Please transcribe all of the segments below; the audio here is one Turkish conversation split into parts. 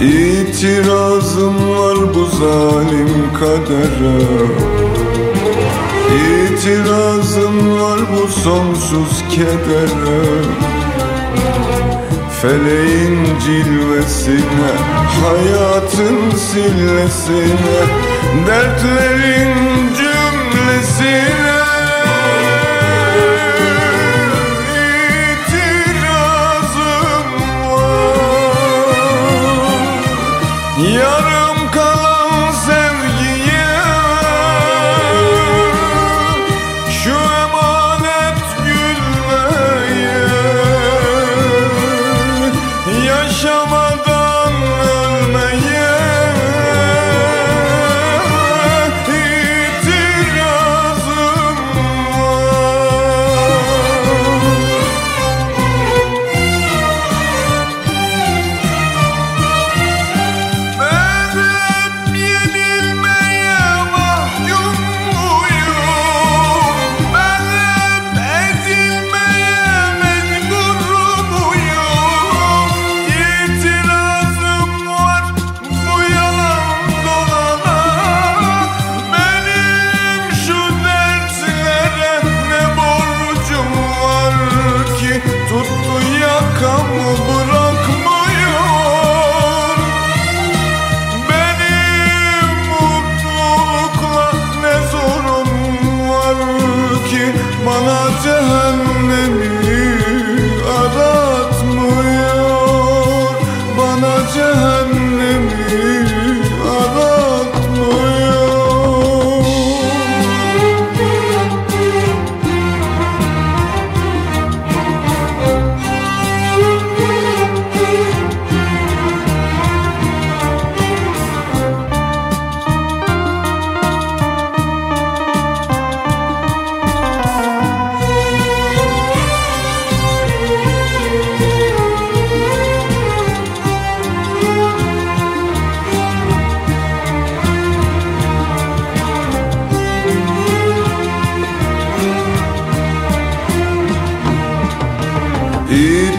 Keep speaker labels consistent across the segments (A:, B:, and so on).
A: İtirazım var bu zalim kadere. İtirazım var bu sonsuz kedere. Feleğin cilvesine Hayatın sillesine Dertlerin cümlesine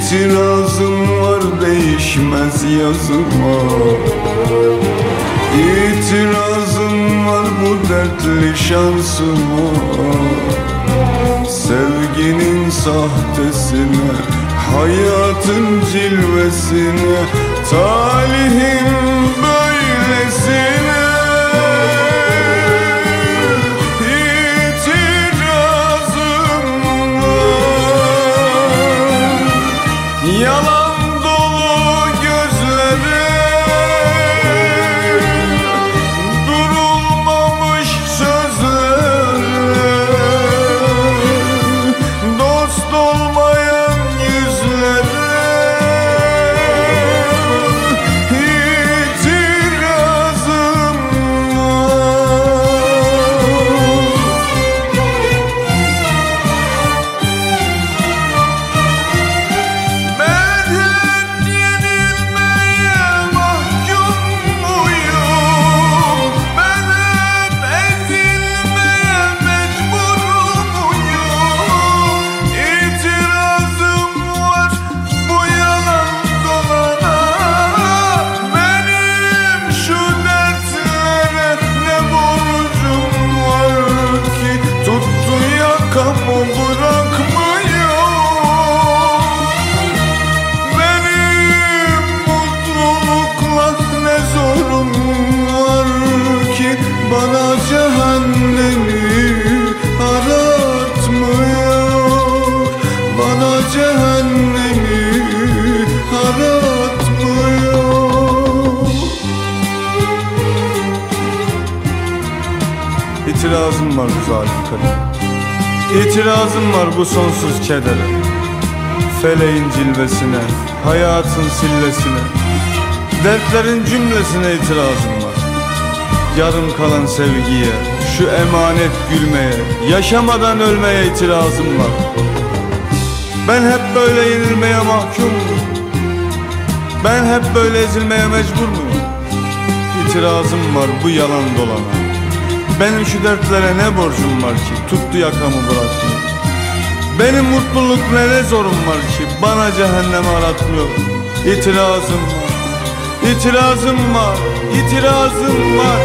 A: İtirazım var değişmez yazıma İtirazım var bu dertli şansıma Sevginin sahtesine Hayatın cilvesine Talihin böylesine kadın İtirazım var bu sonsuz kedere. Feleğin cilvesine, hayatın sillesine. Dertlerin cümlesine itirazım var. Yarım kalan sevgiye, şu emanet gülmeye Yaşamadan ölmeye itirazım var. Ben hep böyle yenilmeye mahkum muyum? Ben hep böyle ezilmeye mecbur muyum? İtirazım var bu yalan dolana Benim şu dertlere ne borcum var ki? Tuttu yakamı bırakmıyor Benim mutluluk ne ne zorum var ki? Bana cehennemi aratmıyor. İtirazım var. İtirazım var, itirazım var